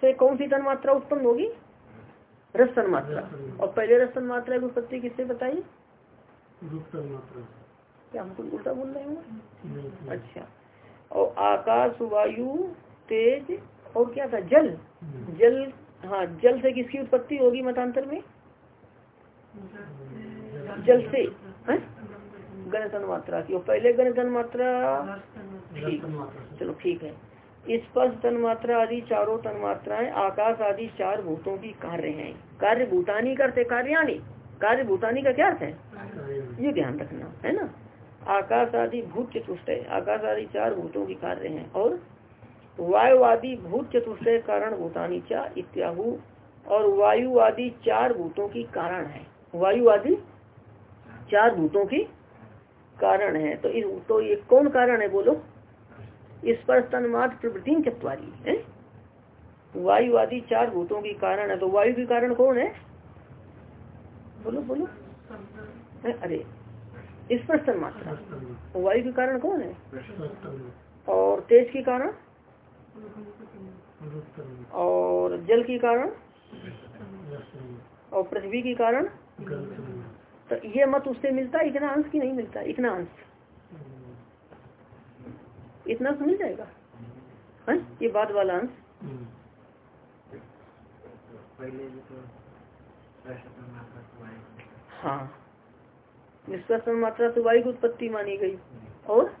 से कौन सी तन मात्रा उत्पन्न होगी? रस तन मात्रा और पहले रस तन मात्रा की उत्पत्ति किससे बताई? रूप क्या हम कुछ उल्टा बोल रहे हैं अच्छा। और आकाश वायु तेज और क्या था? जल। हम्म, जल हाँ जल से किसकी उत्पत्ति होगी मतांतर में? जल से। हैं? गणतन मात्रा की पहले गणतन मात्रा ठीक। चलो ठीक है। स्पर्श तन मात्रा आदि चारों तन मात्राएँ आकाश आदि चार भूतों की कार्य हैं। कार्य भूतानी करते कार्यानी कार्य भूतानी का क्या अर्थ है? ये ध्यान रखना है ना? आकाश आदि भूत चतुष्टय आकाश आदि चार भूतों की कार्य हैं। और वायु आदि भूत चतुष्टय कारण भूतानी चा इत्याहु और वायुवादी चार भूतों की कारण है। वायुवादी चार भूतों की कारण है। तो इस तो ये कौन कारण है बोलो? स्पर्श तन्मात्र प्रवृत्ति चतवारी है। वायु आदि चार भूतों की कारण है। तो वायु के कारण कौन है? बोलो बोलो। है? अरे स्पर्श तन्मात्रा रस मात्रा, वायु के कारण कौन है? और तेज के कारण? और जल के कारण? और पृथ्वी के कारण? तो ये मत उससे मिलता है इतना अंश की नहीं मिलता, इतना अंश। इतना अंश मिल जाएगा। है, ये बाद वाला अंश। हाँ। निष्कर्ष मात्रा से वायु की उत्पत्ति मानी गई। और?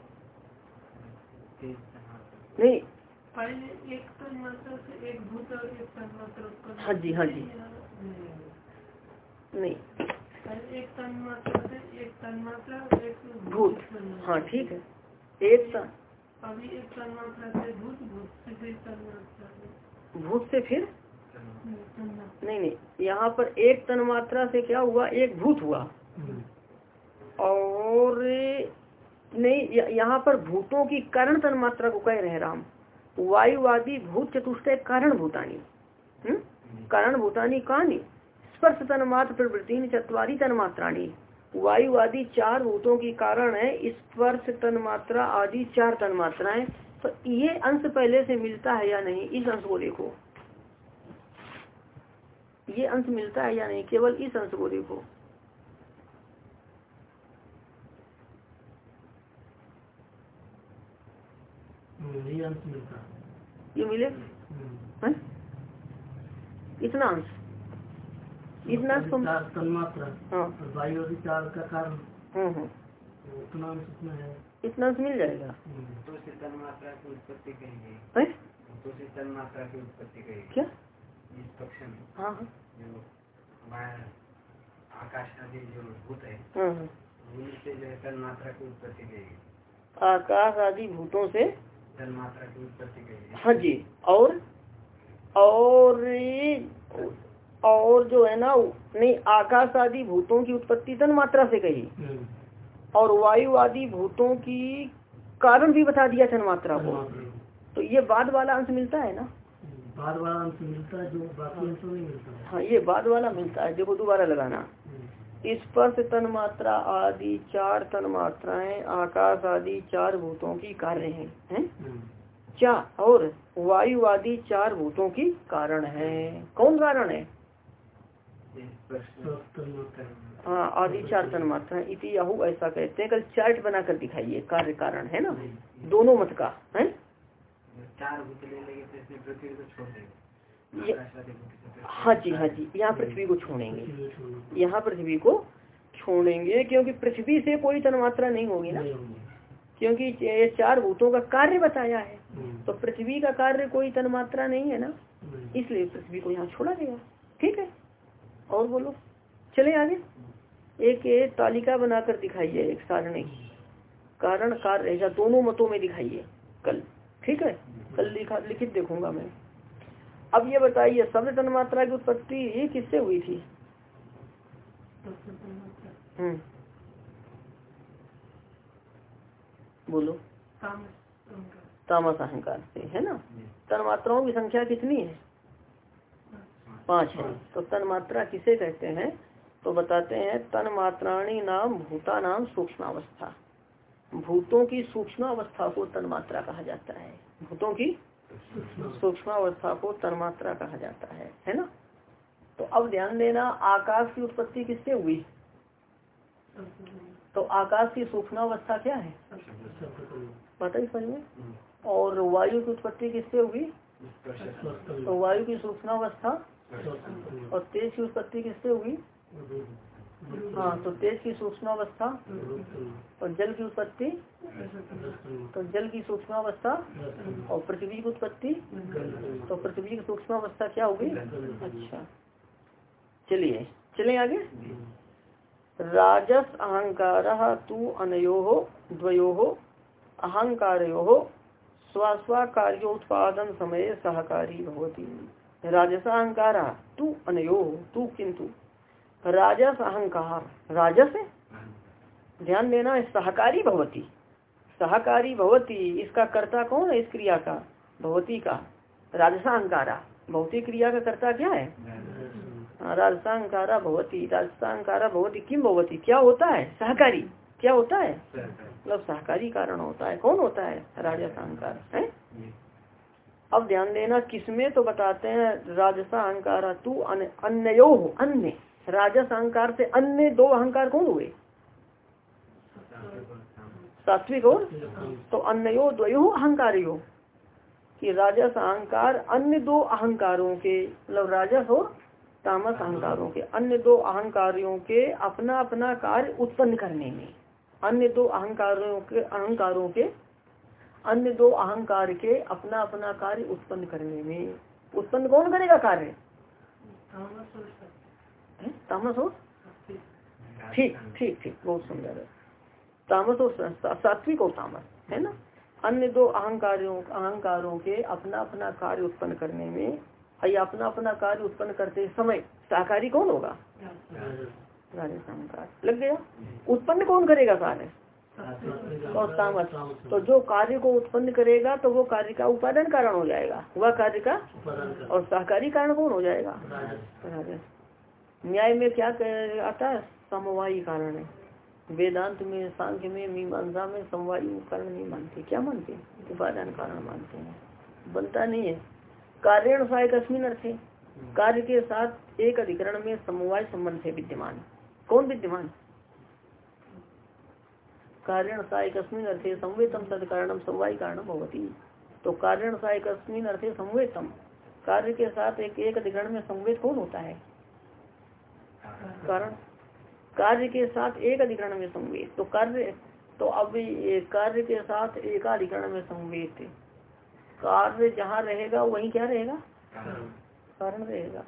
नहीं पहले एक से एक भूत और एक तन हाँ जी हाँ जी। नहीं? एक भूत हाँ। ठीक है। एक अभी एक से भूत भूत से फिर भूत से फिर? नहीं नहीं यहाँ पर एक तन मात्रा से क्या हुआ? एक भूत हुआ। और नहीं यहाँ पर भूतों की कारण तन मात्रा को कह रहे राम। वायुवादी भूत चतुष्टय कारण भूतानी। हम्म? कारण भूतानी कहानी स्पर्श तन मात्र प्रवृत्ति चतवारी तन मात्राणी वायु आदि चार भूतों की कारण है, स्पर्श तन मात्रा आदि चार तन मात्राएँ तो ये अंश पहले से मिलता है या नहीं? इस अंश को देखो। ये अंश मिलता है या नहीं? केवल इस अंश को देखो। ये अंश है। मिले? हम्म, इतना अंश। इतना तो मात्रा हाँ। वायु का कारण। हम्म हम्म। तो अंश है। इतना अंश मिल जाएगा। हम्म, तो से तन्मात्रा की उत्पत्ति कहेंगे। तो से तन्मात्रा की उत्पत्ति कहेंगे। क्या? इस पक्ष में। हाँ हाँ। जो आकाश आदि जो भूत हाँ। उनसे जो है तन्मात्रा की उत्पत्ति कहेगी। आकाश आदि भूतों से हाँ जी और और और जो है ना नहीं आकाश आदि भूतों की उत्पत्ति तन मात्रा से कही। हम्म, और वायु आदि भूतों की कारण भी बता दिया तन मात्रा को तो ये बाद वाला अंश मिलता है ना? हम्म, बाद वाला अंश मिलता है जो बाकी अंशों नहीं मिलता। है हाँ ये बाद वाला मिलता है देखो दोबारा लगाना। स्पर्श तन मात्रा आदि चार तन मात्राएँ आकाश आदि चार भूतों की कार्य हैं हैं? हम्म, क्या? और वायु आदि चार भूतों की कारण है। कौन कारण है? मात्रा। हाँ आदि चार तन मात्राएँ। इति याहू ऐसा कहते हैं कल चार्ट बनाकर दिखाइए कार्य कारण है ना? दोनों मत का है? चार भूत ले लेंगे तो इसमें पृथ्वी को छोड़ देंगे। हाँ जी हाँ जी। यहाँ पृथ्वी को छोड़ेंगे। यहाँ पृथ्वी को छोड़ेंगे क्योंकि पृथ्वी से कोई तन मात्रा नहीं होगी ना। क्योंकि ये चार भूतों का कार्य बताया है। तो पृथ्वी का कार्य कोई तन मात्रा नहीं है ना। इसलिए पृथ्वी को यहाँ छोड़ा गया। ठीक है? और बोलो। चले आगे। एक ये तालिका बनाकर दिखाइए एक सारणी कारण कार्य ऐसा दोनों मतों में दिखाइए। कल। ठीक है? कल लिखा लिखित देखूँगा मैं। अब ये बताइए, शब्द तन मात्रा की उत्पत्ति किससे हुई थी? हम्म। बोलो। तामस अहंकार से, है ना? तन मात्राओं की संख्या कितनी है? पाँच है। तो तन मात्रा किसे कहते हैं? तो बताते हैं, तन मात्राणी नाम भूता नाम सूक्ष्मावस्था। भूतों की सूक्ष्म अवस्था को तन मात्रा कहा जाता है। भूतों की सूक्ष्मावस्था को तन मात्रा कहा जाता है है ना? तो अब ध्यान देना, आकाश की उत्पत्ति किससे हुई? तो आकाश की सूक्ष्म अवस्था क्या है? पता ही समझ में? और वायु की उत्पत्ति किससे हुई? तो वायु की सूक्ष्म अवस्था और तेज की उत्पत्ति किससे हुई? हाँ तो तेज की सूक्ष्मावस्था और जल की उत्पत्ति तो जल की सूक्ष्मावस्था और पृथ्वी की उत्पत्ति तो पृथ्वी की सूक्ष्मावस्था क्या होगी? अच्छा। चलिए, चले आगे। राजस अहंकार तु अनयो द्वयो, अहंकारो स्वास्वाकार्योत्पादन समय सहकारी भवती। राजस अहंकार तू अनयो, तू किंतु राजस अहंकार। राजस ध्यान देना, सहकारी भवती। सहकारी भवती, इसका कर्ता कौन है इस क्रिया का? भवती का। राजसांकारा। भौतिक क्रिया का कर्ता क्या है? राजसांकारा भवती। राजसांकारा भवती किम भवती? क्या होता है? सहकारी। क्या होता है? मतलब सहकारी कारण होता है। कौन होता है? राजसांकार, है? अब ध्यान देना, किसमें तो बताते हैं राजसा अहंकारा तू अन्यो अन्य। राजस अहंकार से अन्य दो अहंकार कौन हुए? सात्विक और तो अन्यो द्वयो अहंकारियो। कि राजस अहंकार अन्य दो अहंकारों के मतलब राजस और तामस अहंकारों के, अन्य दो अहंकारियों के अपना अपना कार्य उत्पन्न करने में। अन्य दो अहंकारों के अहंकारों के, अन्य दो अहंकार के अपना अपना कार्य उत्पन्न करने में। उत्पन्न कौन करेगा कार्य? तामस और ठीक ठीक ठीक बहुत सुंदर है। तामस और सात्विक और तामस है ना? अन्य दो अहंकारों अहंकारों के अपना अपना कार्य उत्पन्न करने में या अपना अपना कार्य उत्पन्न करते समय सहकारी कौन होगा? लग गया? उत्पन्न कौन करेगा कार्य? और तामस तो जो कार्य को उत्पन्न करेगा तो वो कार्य का उपादान कारण हो जाएगा। वह कार्य का और सहकारी कारण कौन हो जाएगा? न्याय में क्या आता है? समवायी कारण है। वेदांत में, सांख्य में, मीमांसा में समवायु कारण नहीं मानते। क्या मानते? उपादान कारण मानते हैं। बनता नहीं है। कार्य सहायक अस्मिन अर्थ। कार्य के साथ एक अधिकरण में समवाय संबंध है विद्यमान। कौन विद्यमान? कार्य सहायक अस्मिन अर्थे संवेतम तद कारणम समवाय कारणम होती तो कार्य सहायक अस्मिन अर्थे संवेतम कार्य के साथ एक एक अधिकरण में संवेद कौन होता है? कारण। कार्य के साथ एक अधिकरण में संवेद। तो कार्य तो अब कार्य के साथ एकाधिकरण में संवेद। कार्य जहाँ रहेगा, वहीं क्या रहेगा? कारण रहेगा।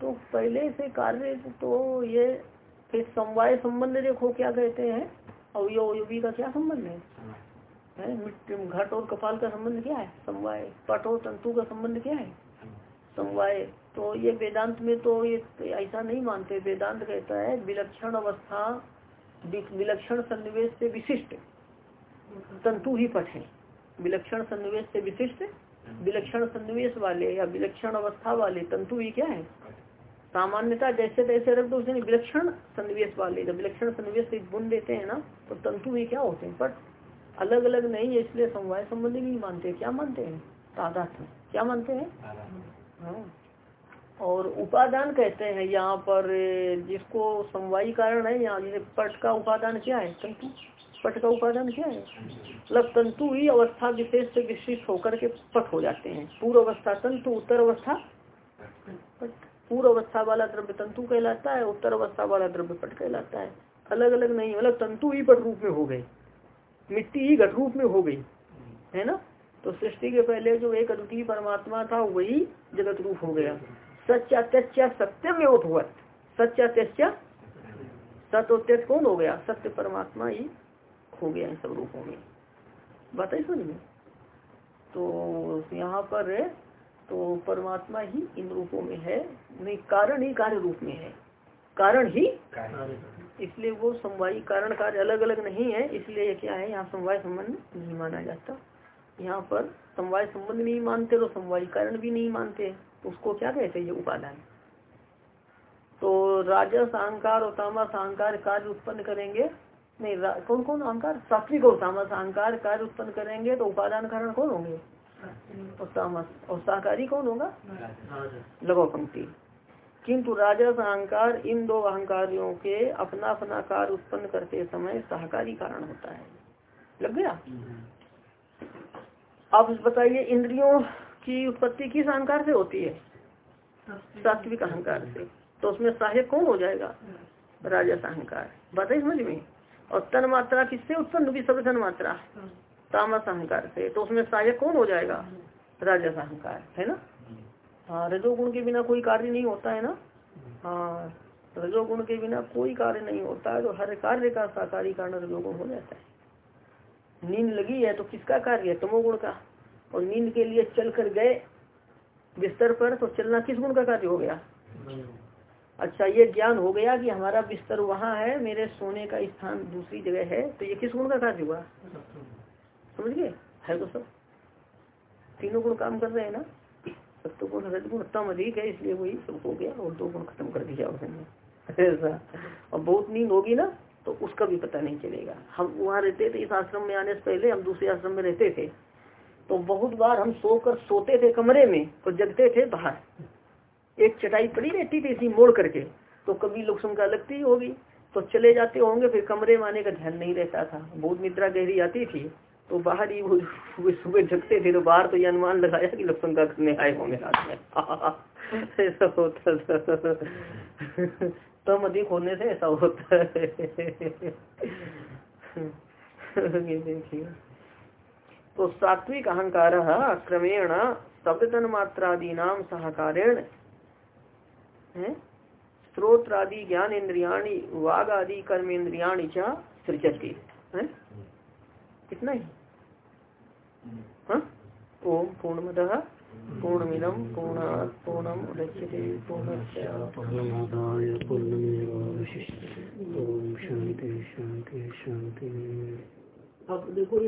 तो पहले से कार्य तो ये फिर समवाय संबंध देखो क्या कहते हैं। अवयोगी का क्या संबंध है? है? घट और कपाल का संबंध क्या है? समवाय। पट और तंतु का संबंध क्या है? समवाय। तो ये वेदांत में तो ये ऐसा नहीं मानते। वेदांत कहता है विलक्षण अवस्था विलक्षण सन्निवेश से विशिष्ट। तंतु ही पट है। विलक्षण सन्निवेश से विशिष्ट विलक्षण सन्निवेश वाले या विलक्षण अवस्था वाले तंतु ही क्या है? सामान्यता जैसे तैसे रख दो विलक्षण सन्निवेश वाले जब विलक्षण सन्निवेश से बुन देते हैं ना तो तंतु ही क्या होते हैं? बट अलग अलग नहीं है इसलिए समवाय संबंधी नहीं मानते। क्या मानते हैं? तादात क्या मानते हाँ। और उपादान कहते हैं यहाँ पर, जिसको समवायी कारण है, यहाँ जैसे पट का उपादान क्या है? तंतु। पट का उपादान क्या है? मतलब तंतु ही अवस्था विशेष से विशिष्ट होकर के पट हो जाते हैं। पूर्व अवस्था तंतु, उत्तर अवस्था पूर्व अवस्था वाला द्रव्य तंतु कहलाता है, उत्तर अवस्था वाला द्रव्य पट कहलाता है। अलग अलग नहीं मतलब तंतु ही पट रूप में हो गए। मिट्टी ही घट रूप में हो गई, है ना? तो सृष्टि के पहले जो एक अद्वितीय परमात्मा था, वही जगत रूप हो गया। सच्चा त्यच्चा सत्यम एवं भगवत सच्चा त्यच्चा सत्य कौन हो गया? सत्य परमात्मा ही हो गया इन सब रूपों में बताइए समझ में तो यहाँ पर तो परमात्मा ही इन रूपों में है। नहीं, कारण ही कार्य रूप में है। कारण ही? इसलिए वो समवायी कारण कार्य अलग अलग नहीं है, इसलिए क्या है, यहाँ समवाय संबंध नहीं माना जाता। यहाँ पर समवाय संबंध नहीं मानते तो समवायी कारण भी नहीं मानते। तो उसको क्या कहते हैं ये उपादान? तो राजस अहंकार और तामस अहंकार कार्य उत्पन्न करेंगे। नहीं कौन कौन अहंकार? सात्विक और तामस अहंकार कार्य उत्पन्न करेंगे तो उपादान कारण कौन होंगे? और तामस और सहकारी कौन होगा? लगो पंक्ति। किंतु राजस अहंकार इन दो अहंकारियों के अपना अपना कार्य उत्पन्न करते समय सहकारी कारण होता है। लग गया? अब बताइए इंद्रियों की उत्पत्ति किस अहंकार से होती है? सात्विक। अहंकार से। तो उसमें सहायक कौन हो जाएगा? राजस। अहंकार। बताइए समझ में। और तन मात्रा किससे उत्पन्न होगी? सब तन मात्रा। तामस अहंकार से। तो उसमें सहायक कौन हो जाएगा? राजस अहंकार है ना? हाँ। रजोगुण के बिना कोई कार्य नहीं होता है ना? हाँ। रजोगुण के बिना कोई कार्य नहीं होता है तो हर कार्य का साकारी कारण रजोगुण हो जाता है। नींद लगी है तो किसका कार्य है? तमोगुण का। और नींद के लिए चल कर गए बिस्तर पर तो चलना किस गुण का कार्य हो गया? अच्छा ये ज्ञान हो गया कि हमारा बिस्तर वहाँ है मेरे सोने का स्थान दूसरी जगह है तो ये किस गुण का कार्य हुआ? समझ गए? है तो सब। तीनों गुण काम कर रहे हैं ना? सत्य गुण रजगुण तम अधिक है इसलिए वही सब हो गया और दो गुण खत्म कर दिया उसने। ऐसा। और बहुत नींद होगी ना? तो उसका भी पता नहीं चलेगा। हम वहाँ रहते थे, इस आश्रम में आने से पहले हम दूसरे आश्रम में रहते थे। तो बहुत बार हम सोकर सोते थे कमरे में और जगते थे बाहर। एक चटाई पड़ी रहती थी इसी मोड़ करके। तो कभी लोग शंका लगती होगी। तो चले जाते होंगे, फिर कमरे में आने का ध्यान नहीं रहता था। बहुत निद्रा गहरी आती थी। तो बाहर ही वो सुबह जगते थे तो बाहर तो ये अनुमान लगाया कि लोग शंका करने आए होंगे रात में। ऐसा होता था। तम अधिक होने से ऐसा होता है। ये देखिए। तो सात्विक अहंकार क्रमेण शब्दन मात्रादी नाम सहकारेण स्त्रोत्रादि ज्ञान इंद्रियाणी वाग आदि कर्मेन्द्रियाणी चा सृजती है? कितना ही? हाँ? ओम पूर्णमद। पूर्णमिदम पूर्ण पूर्णम उदच्यते पूर्णस्य पूर्णमादाय पूर्णमेवावशिष्यते ओम शांति शांति शांति अब देखो